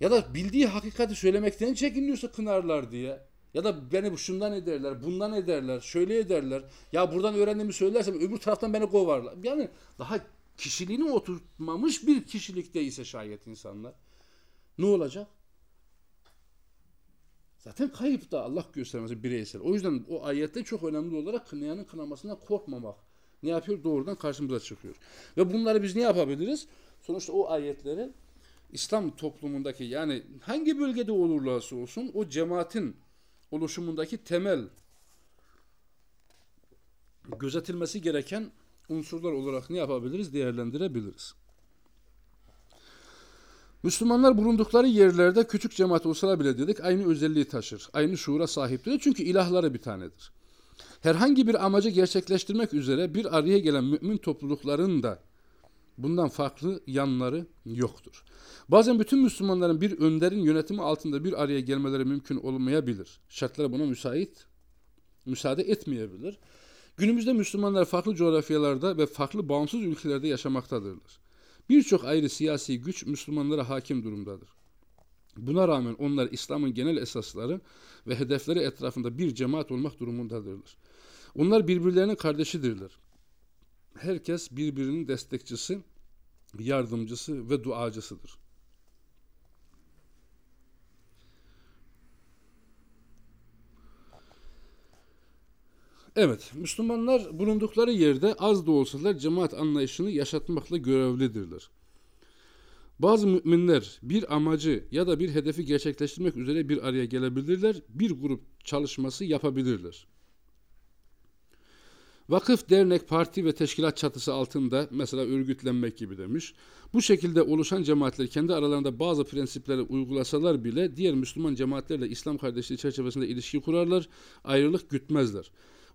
ya da bildiği hakikati söylemekten çekiniyorsa kınarlar diye ya da beni şundan ederler, bundan ederler, şöyle ederler. Ya buradan öğrendiğimi söylersem öbür taraftan beni kovarlar. Yani daha kişiliğini oturtmamış bir kişilikte ise şayet insanlar. Ne olacak? Zaten kayıp da Allah göstermesi bireysel. O yüzden o ayette çok önemli olarak kınayanın kınamasından korkmamak. Ne yapıyor? Doğrudan karşımıza çıkıyor. Ve bunları biz ne yapabiliriz? Sonuçta o ayetleri İslam toplumundaki yani hangi bölgede olurlarsa olsun o cemaatin oluşumundaki temel gözetilmesi gereken unsurlar olarak ne yapabiliriz? Değerlendirebiliriz. Müslümanlar bulundukları yerlerde küçük cemaat olsalar bile dedik aynı özelliği taşır. Aynı şuura sahiptir. Çünkü ilahları bir tanedir. Herhangi bir amacı gerçekleştirmek üzere bir araya gelen mümin toplulukların da bundan farklı yanları yoktur. Bazen bütün Müslümanların bir önderin yönetimi altında bir araya gelmeleri mümkün olmayabilir. Şartlar buna müsait, müsaade etmeyebilir. Günümüzde Müslümanlar farklı coğrafyalarda ve farklı bağımsız ülkelerde yaşamaktadırlar. Birçok ayrı siyasi güç Müslümanlara hakim durumdadır. Buna rağmen onlar İslam'ın genel esasları ve hedefleri etrafında bir cemaat olmak durumundadırlar. Onlar birbirlerinin kardeşidirler. Herkes birbirinin destekçisi, yardımcısı ve duacısıdır. Evet, Müslümanlar bulundukları yerde az da olsalar cemaat anlayışını yaşatmakla görevlidirler. Bazı müminler bir amacı ya da bir hedefi gerçekleştirmek üzere bir araya gelebilirler, bir grup çalışması yapabilirler. Vakıf, dernek, parti ve teşkilat çatısı altında mesela örgütlenmek gibi demiş. Bu şekilde oluşan cemaatler kendi aralarında bazı prensipleri uygulasalar bile diğer Müslüman cemaatlerle İslam kardeşliği çerçevesinde ilişki kurarlar, ayrılık gütmezler.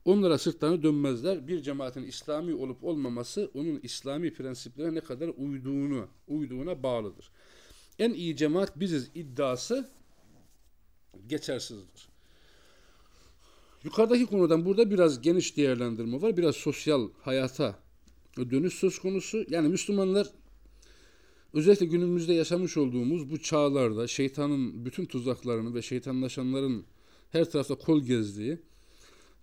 Onlara sırtlarını dönmezler. Bir cemaatin İslami olup olmaması onun İslami prensiplere ne kadar uyduğunu, uyduğuna bağlıdır. En iyi cemaat biziz iddiası geçersizdir. Yukarıdaki konudan burada biraz geniş değerlendirme var. Biraz sosyal hayata dönüş söz konusu. Yani Müslümanlar özellikle günümüzde yaşamış olduğumuz bu çağlarda şeytanın bütün tuzaklarını ve şeytanlaşanların her tarafta kol gezdiği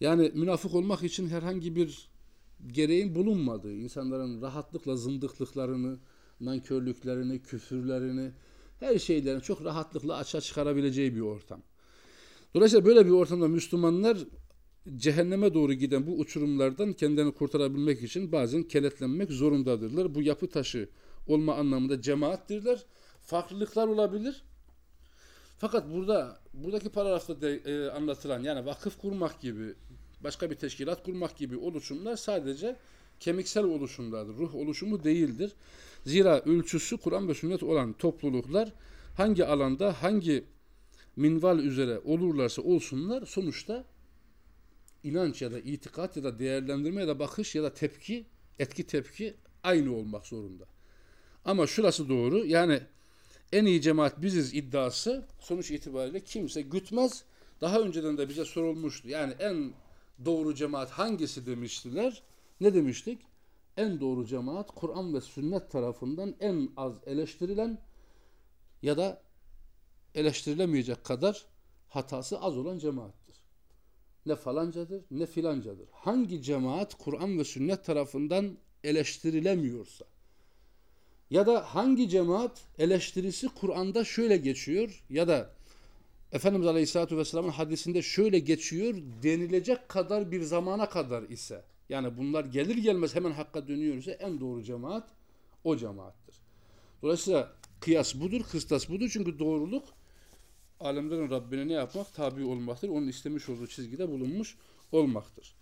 yani münafık olmak için herhangi bir gereğin bulunmadığı, insanların rahatlıkla zındıklıklarını, nankörlüklerini, küfürlerini, her şeylerini çok rahatlıkla açığa çıkarabileceği bir ortam. Dolayısıyla böyle bir ortamda Müslümanlar cehenneme doğru giden bu uçurumlardan kendilerini kurtarabilmek için bazen kenetlenmek zorundadırlar. Bu yapı taşı olma anlamında cemaattirler. Farklılıklar olabilir. Fakat burada buradaki paragrafta de, e, anlatılan yani vakıf kurmak gibi başka bir teşkilat kurmak gibi oluşumlar sadece kemiksel oluşumlardır. Ruh oluşumu değildir. Zira ölçüsü Kur'an ve sünnet olan topluluklar hangi alanda hangi minval üzere olurlarsa olsunlar sonuçta inanç ya da itikat ya da değerlendirme ya da bakış ya da tepki etki tepki aynı olmak zorunda. Ama şurası doğru yani en iyi cemaat biziz iddiası sonuç itibariyle kimse gütmez. Daha önceden de bize sorulmuştu. Yani en doğru cemaat hangisi demiştiler? Ne demiştik? En doğru cemaat Kur'an ve sünnet tarafından en az eleştirilen ya da eleştirilemeyecek kadar hatası az olan cemaattir. Ne falancadır ne filancadır. Hangi cemaat Kur'an ve sünnet tarafından eleştirilemiyorsa ya da hangi cemaat eleştirisi Kur'an'da şöyle geçiyor ya da Efendimiz Aleyhisselatü Vesselam'ın hadisinde şöyle geçiyor denilecek kadar bir zamana kadar ise yani bunlar gelir gelmez hemen hakka dönüyorsa en doğru cemaat o cemaattir. Dolayısıyla kıyas budur, kıstas budur. Çünkü doğruluk alemlerin Rabbine ne yapmak? Tabi olmaktır. Onun istemiş olduğu çizgide bulunmuş olmaktır.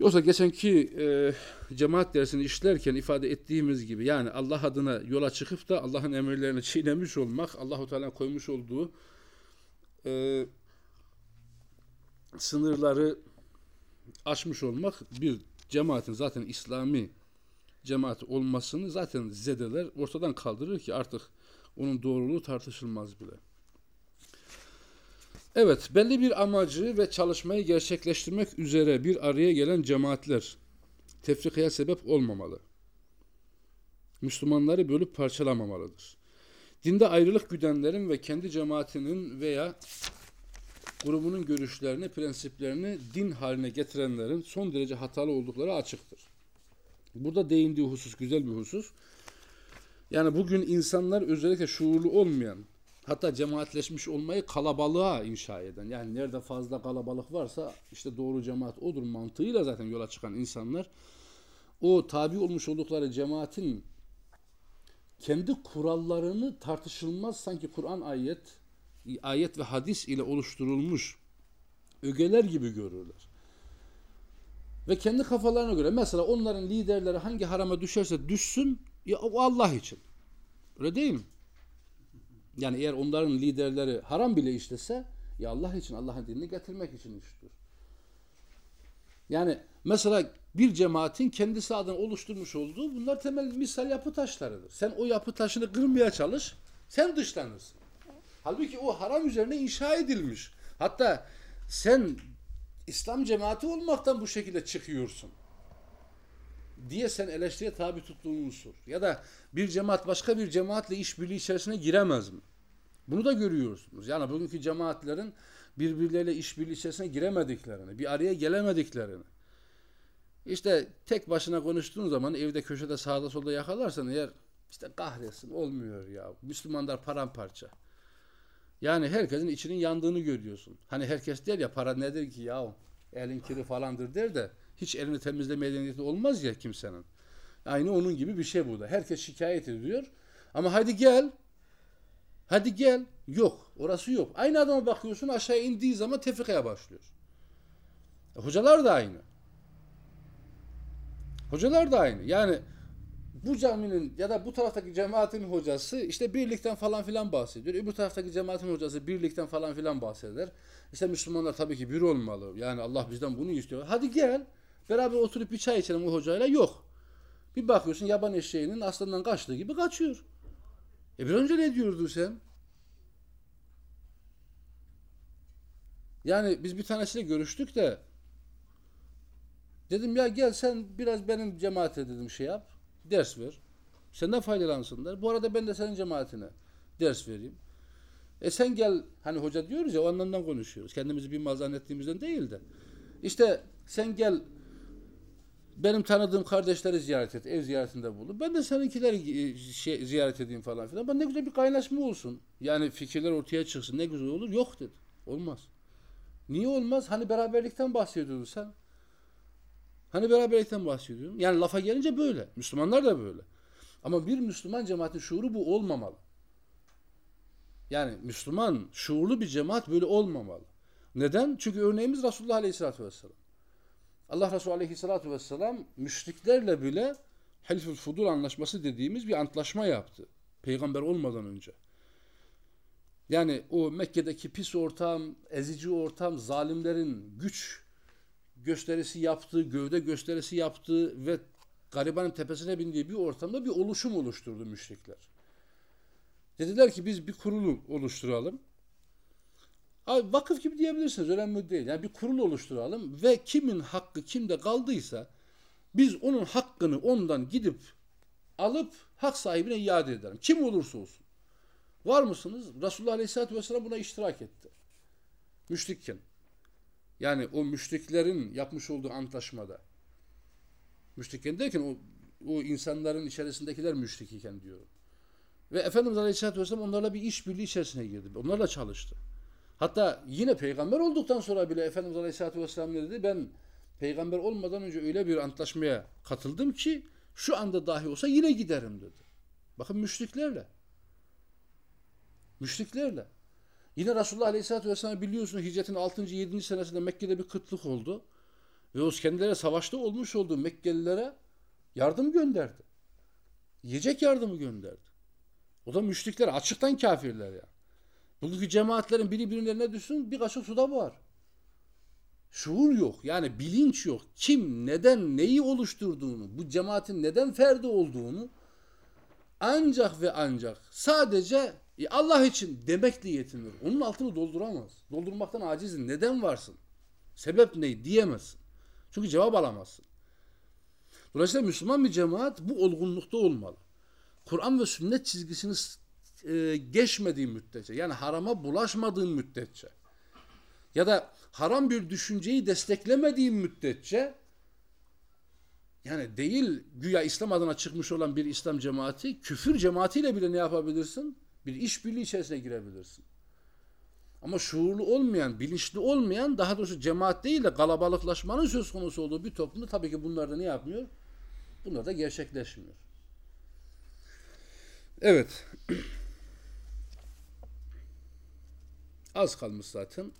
Yoksa geçenki e, cemaat dersini işlerken ifade ettiğimiz gibi yani Allah adına yola çıkıp da Allah'ın emirlerini çiğnemiş olmak, Allahu Teala koymuş olduğu e, sınırları aşmış olmak bir cemaatin zaten İslami cemaat olmasını zaten zedeler ortadan kaldırır ki artık onun doğruluğu tartışılmaz bile. Evet, belli bir amacı ve çalışmayı gerçekleştirmek üzere bir araya gelen cemaatler tefrikaya sebep olmamalı. Müslümanları bölüp parçalamamalıdır. Dinde ayrılık güdenlerin ve kendi cemaatinin veya grubunun görüşlerini, prensiplerini din haline getirenlerin son derece hatalı oldukları açıktır. Burada değindiği husus güzel bir husus. Yani bugün insanlar özellikle şuurlu olmayan, hatta cemaatleşmiş olmayı kalabalığa inşa eden, yani nerede fazla kalabalık varsa işte doğru cemaat odur mantığıyla zaten yola çıkan insanlar, o tabi olmuş oldukları cemaatin kendi kurallarını tartışılmaz sanki Kur'an ayet, ayet ve hadis ile oluşturulmuş ögeler gibi görürler. Ve kendi kafalarına göre mesela onların liderleri hangi harama düşerse düşsün ya o Allah için. Öyle değil mi? Yani eğer onların liderleri haram bile işlese ya Allah için Allah'ın dinini getirmek için işliyor. Yani mesela bir cemaatin kendisi adına oluşturmuş olduğu bunlar temel misal yapı taşlarıdır. Sen o yapı taşını kırmaya çalış, sen dışlanırsın. Halbuki o haram üzerine inşa edilmiş. Hatta sen İslam cemaati olmaktan bu şekilde çıkıyorsun diye sen eleştiriye tabi tuttuğun unsur. Ya da bir cemaat başka bir cemaatle işbirliği içerisine giremez mi? Bunu da görüyorsunuz. Yani bugünkü cemaatlerin birbirleriyle işbirliği içerisine giremediklerini, bir araya gelemediklerini. İşte tek başına konuştuğun zaman evde köşede sağda solda yakalarsan eğer işte kahretsin olmuyor ya. Müslümanlar paramparça. Yani herkesin içinin yandığını görüyorsun. Hani herkes der ya para nedir ki ya elin kiri falandır der de hiç elini temizlemeye niyeti olmaz ya kimsenin. Aynı onun gibi bir şey bu da. Herkes şikayet ediyor. Ama hadi gel. Hadi gel. Yok. Orası yok. Aynı adama bakıyorsun aşağı indiği zaman tefrikaya başlıyor. E, hocalar da aynı. Hocalar da aynı. Yani bu caminin ya da bu taraftaki cemaatin hocası işte birlikten falan filan bahsediyor. Öbür taraftaki cemaatin hocası birlikten falan filan bahseder. İşte Müslümanlar tabii ki bir olmalı. Yani Allah bizden bunu istiyor. Hadi gel. Beraber oturup bir çay içelim o hocayla. Yok. Bir bakıyorsun yaban eşeğinin aslandan kaçtığı gibi kaçıyor. E bir önce ne diyordun sen? Yani biz bir tanesiyle görüştük de dedim ya gel sen biraz benim cemaate dedim şey yap. Ders ver. Senden faydalansınlar. Bu arada ben de senin cemaatine ders vereyim. E sen gel hani hoca diyoruz ya o anlamdan konuşuyoruz. Kendimizi bir mazan ettiğimizden değil de. İşte sen gel benim tanıdığım kardeşleri ziyaret et, ev ziyaretinde bulun. Ben de seninkileri e, şey, ziyaret edeyim falan filan. Ben ne güzel bir kaynaşma olsun. Yani fikirler ortaya çıksın. Ne güzel olur. Yok dedi. Olmaz. Niye olmaz? Hani beraberlikten bahsediyordun sen. Hani beraberlikten bahsediyorum. Yani lafa gelince böyle. Müslümanlar da böyle. Ama bir Müslüman cemaatin şuuru bu olmamalı. Yani Müslüman şuurlu bir cemaat böyle olmamalı. Neden? Çünkü örneğimiz Resulullah Aleyhisselatü Vesselam. Allah Resulü Aleyhisselatü Vesselam müşriklerle bile Helfül Fudul anlaşması dediğimiz bir antlaşma yaptı. Peygamber olmadan önce. Yani o Mekke'deki pis ortam, ezici ortam, zalimlerin güç gösterisi yaptığı, gövde gösterisi yaptığı ve garibanın tepesine bindiği bir ortamda bir oluşum oluşturdu müşrikler. Dediler ki biz bir kurulu oluşturalım. Abi vakıf gibi diyebilirsiniz önemli değil. Yani bir kurul oluşturalım ve kimin hakkı kimde kaldıysa biz onun hakkını ondan gidip alıp hak sahibine iade edelim. Kim olursa olsun. Var mısınız? Resulullah Aleyhisselatü Vesselam buna iştirak etti. Müşrikken. Yani o müşriklerin yapmış olduğu antlaşmada. Müşrikken derken o, o insanların içerisindekiler müşrik iken diyor. Ve Efendimiz Aleyhisselatü Vesselam onlarla bir işbirliği içerisine girdi. Onlarla çalıştı. Hatta yine peygamber olduktan sonra bile Efendimiz Aleyhisselatü Vesselam ne dedi? Ben peygamber olmadan önce öyle bir antlaşmaya katıldım ki şu anda dahi olsa yine giderim dedi. Bakın müşriklerle. Müşriklerle. Yine Resulullah Aleyhisselatü Vesselam biliyorsunuz hicretin 6. 7. senesinde Mekke'de bir kıtlık oldu. Ve o kendileri savaşta olmuş olduğu Mekkelilere yardım gönderdi. Yiyecek yardımı gönderdi. O da müşrikler, açıktan kafirler ya. Bugünkü cemaatlerin biri birilerine düşsün bir kaşık suda var. Şuur yok. Yani bilinç yok. Kim, neden, neyi oluşturduğunu, bu cemaatin neden ferdi olduğunu ancak ve ancak sadece e, Allah için demekle yetinir. Onun altını dolduramaz. Doldurmaktan aciz. Neden varsın? Sebep ne? Diyemezsin. Çünkü cevap alamazsın. Dolayısıyla Müslüman bir cemaat bu olgunlukta olmalı. Kur'an ve sünnet çizgisini e, geçmediği müddetçe yani harama bulaşmadığın müddetçe ya da haram bir düşünceyi desteklemediğin müddetçe yani değil güya İslam adına çıkmış olan bir İslam cemaati küfür cemaatiyle bile ne yapabilirsin? Bir işbirliği içerisine girebilirsin. Ama şuurlu olmayan, bilinçli olmayan daha doğrusu cemaat değil de kalabalıklaşmanın söz konusu olduğu bir toplumda tabii ki bunlar da ne yapmıyor? Bunlar da gerçekleşmiyor. Evet. Az kalmış zaten.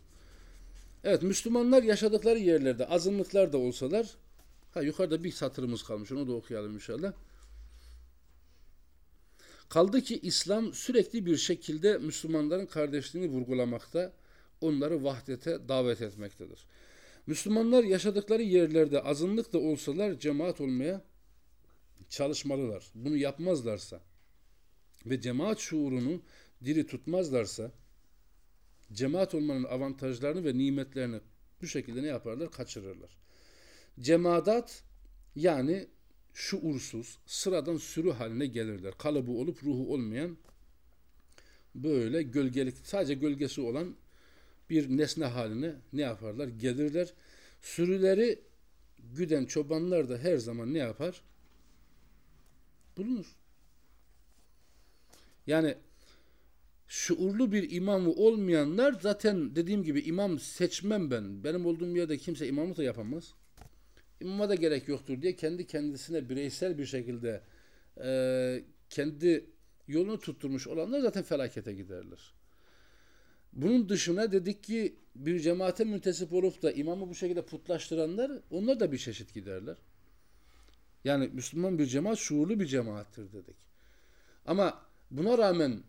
Evet Müslümanlar yaşadıkları yerlerde azınlıklar da olsalar ha yukarıda bir satırımız kalmış onu da okuyalım inşallah. Kaldı ki İslam sürekli bir şekilde Müslümanların kardeşliğini vurgulamakta, onları vahdete davet etmektedir. Müslümanlar yaşadıkları yerlerde azınlık da olsalar cemaat olmaya çalışmalılar. Bunu yapmazlarsa ve cemaat şuurunu diri tutmazlarsa cemaat olmanın avantajlarını ve nimetlerini bu şekilde ne yaparlar? Kaçırırlar. Cemaat yani şuursuz, sıradan sürü haline gelirler. Kalıbı olup ruhu olmayan böyle gölgelik, sadece gölgesi olan bir nesne haline ne yaparlar? Gelirler. Sürüleri güden çobanlar da her zaman ne yapar? Bulunur. Yani şuurlu bir imamı olmayanlar zaten dediğim gibi imam seçmem ben. Benim olduğum yerde kimse imamı da yapamaz. İmama da gerek yoktur diye kendi kendisine bireysel bir şekilde e, kendi yolunu tutturmuş olanlar zaten felakete giderler. Bunun dışına dedik ki bir cemaate müntesip olup da imamı bu şekilde putlaştıranlar onlar da bir çeşit giderler. Yani Müslüman bir cemaat şuurlu bir cemaattir dedik. Ama buna rağmen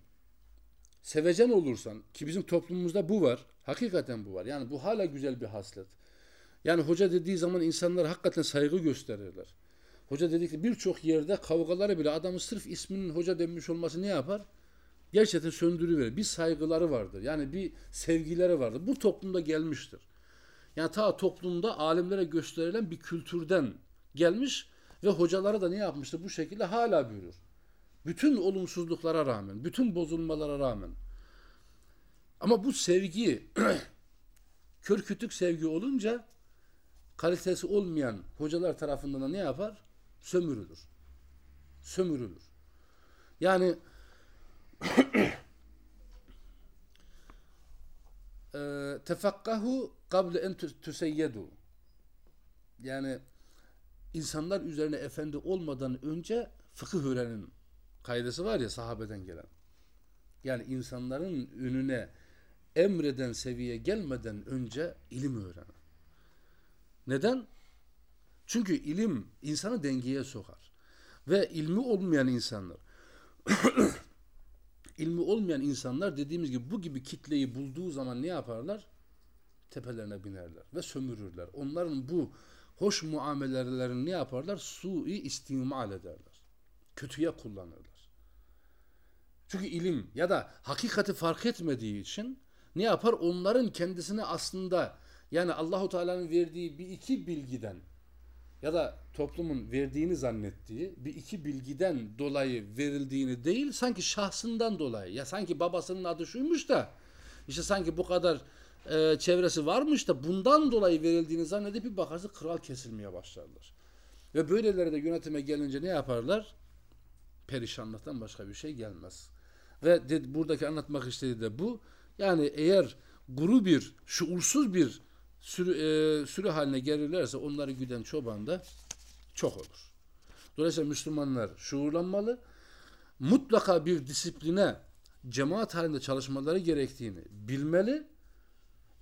sevecen olursan ki bizim toplumumuzda bu var. Hakikaten bu var. Yani bu hala güzel bir haslet. Yani hoca dediği zaman insanlar hakikaten saygı gösterirler. Hoca dedikleri birçok yerde kavgaları bile adamın sırf isminin hoca denmiş olması ne yapar? Gerçekten söndürüverir. Bir saygıları vardır. Yani bir sevgileri vardır. Bu toplumda gelmiştir. Yani ta toplumda alimlere gösterilen bir kültürden gelmiş ve hocalara da ne yapmıştır? Bu şekilde hala büyür. Bütün olumsuzluklara rağmen, bütün bozulmalara rağmen. Ama bu sevgi kör kütük sevgi olunca kalitesi olmayan hocalar tarafından da ne yapar? Sömürülür. Sömürülür. Yani tefakkahu kable en tüseyyedu yani insanlar üzerine efendi olmadan önce fıkıh öğrenin kaydesi var ya sahabeden gelen. Yani insanların önüne emreden seviye gelmeden önce ilim öğrenin. Neden? Çünkü ilim insanı dengeye sokar. Ve ilmi olmayan insanlar ilmi olmayan insanlar dediğimiz gibi bu gibi kitleyi bulduğu zaman ne yaparlar? Tepelerine binerler ve sömürürler. Onların bu hoş muamelelerini ne yaparlar? Sui istimal ederler. Kötüye kullanırlar. Çünkü ilim ya da hakikati fark etmediği için ne yapar? Onların kendisine aslında yani Allahu Teala'nın verdiği bir iki bilgiden ya da toplumun verdiğini zannettiği bir iki bilgiden dolayı verildiğini değil sanki şahsından dolayı ya sanki babasının adı şuymuş da işte sanki bu kadar e, çevresi varmış da bundan dolayı verildiğini zannedip bir bakarsın kral kesilmeye başlarlar. Ve böyleleri de yönetime gelince ne yaparlar? Perişanlıktan başka bir şey gelmez. Ve de, buradaki anlatmak istediği de bu. Yani eğer guru bir, şuursuz bir sürü, e, sürü haline gelirlerse onları güden çoban da çok olur. Dolayısıyla Müslümanlar şuurlanmalı. Mutlaka bir disipline cemaat halinde çalışmaları gerektiğini bilmeli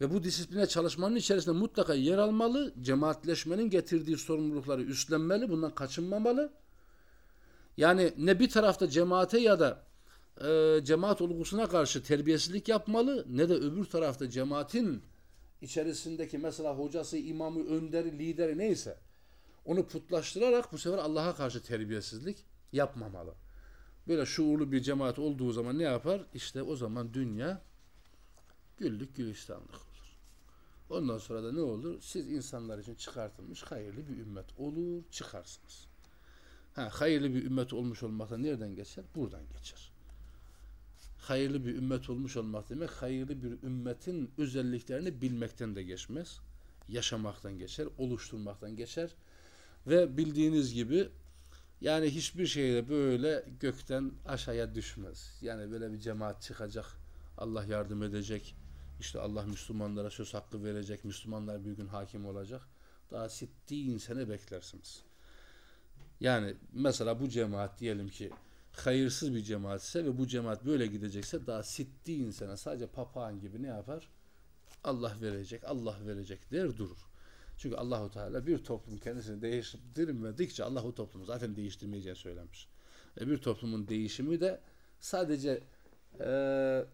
ve bu disipline çalışmanın içerisinde mutlaka yer almalı. Cemaatleşmenin getirdiği sorumlulukları üstlenmeli. Bundan kaçınmamalı. Yani ne bir tarafta cemaate ya da e, cemaat olgusuna karşı terbiyesizlik yapmalı ne de öbür tarafta cemaatin içerisindeki mesela hocası, imamı, önderi, lideri neyse onu putlaştırarak bu sefer Allah'a karşı terbiyesizlik yapmamalı. Böyle şuurlu bir cemaat olduğu zaman ne yapar? İşte o zaman dünya güllük gülistanlık olur. Ondan sonra da ne olur? Siz insanlar için çıkartılmış hayırlı bir ümmet olur, çıkarsınız. Ha, hayırlı bir ümmet olmuş olmakta nereden geçer? Buradan geçer. Hayırlı bir ümmet olmuş olmak demek, hayırlı bir ümmetin özelliklerini bilmekten de geçmez. Yaşamaktan geçer, oluşturmaktan geçer. Ve bildiğiniz gibi yani hiçbir şey de böyle gökten aşağıya düşmez. Yani böyle bir cemaat çıkacak, Allah yardım edecek, işte Allah Müslümanlara söz hakkı verecek, Müslümanlar bir gün hakim olacak. Daha sittin sene beklersiniz. Yani mesela bu cemaat diyelim ki hayırsız bir cemaat ise ve bu cemaat böyle gidecekse daha sittin sene sadece papağan gibi ne yapar? Allah verecek, Allah verecek der durur. Çünkü Allahu Teala bir toplum kendisini değiştirmedikçe Allah o toplumu zaten değiştirmeyeceğini söylemiş. Ve bir toplumun değişimi de sadece e,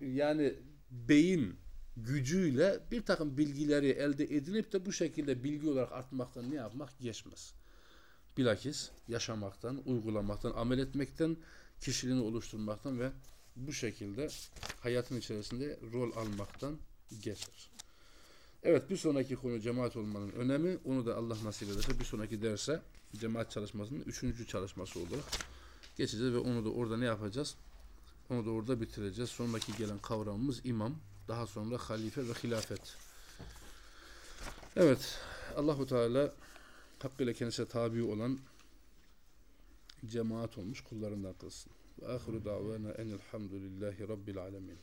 yani beyin gücüyle bir takım bilgileri elde edilip de bu şekilde bilgi olarak artmaktan ne yapmak geçmez. Bilakis yaşamaktan, uygulamaktan, amel etmekten, kişiliğini oluşturmaktan ve bu şekilde hayatın içerisinde rol almaktan geçer. Evet bir sonraki konu cemaat olmanın önemi. Onu da Allah nasip ederse bir sonraki derse cemaat çalışmasının üçüncü çalışması olarak geçeceğiz ve onu da orada ne yapacağız? Onu da orada bitireceğiz. Sonraki gelen kavramımız imam. Daha sonra halife ve hilafet. Evet. Allahu Teala hakkıyla kendisine tabi olan cemaat olmuş kullarından kılsın. Ve ahiru davana enelhamdülillahi rabbil alemin.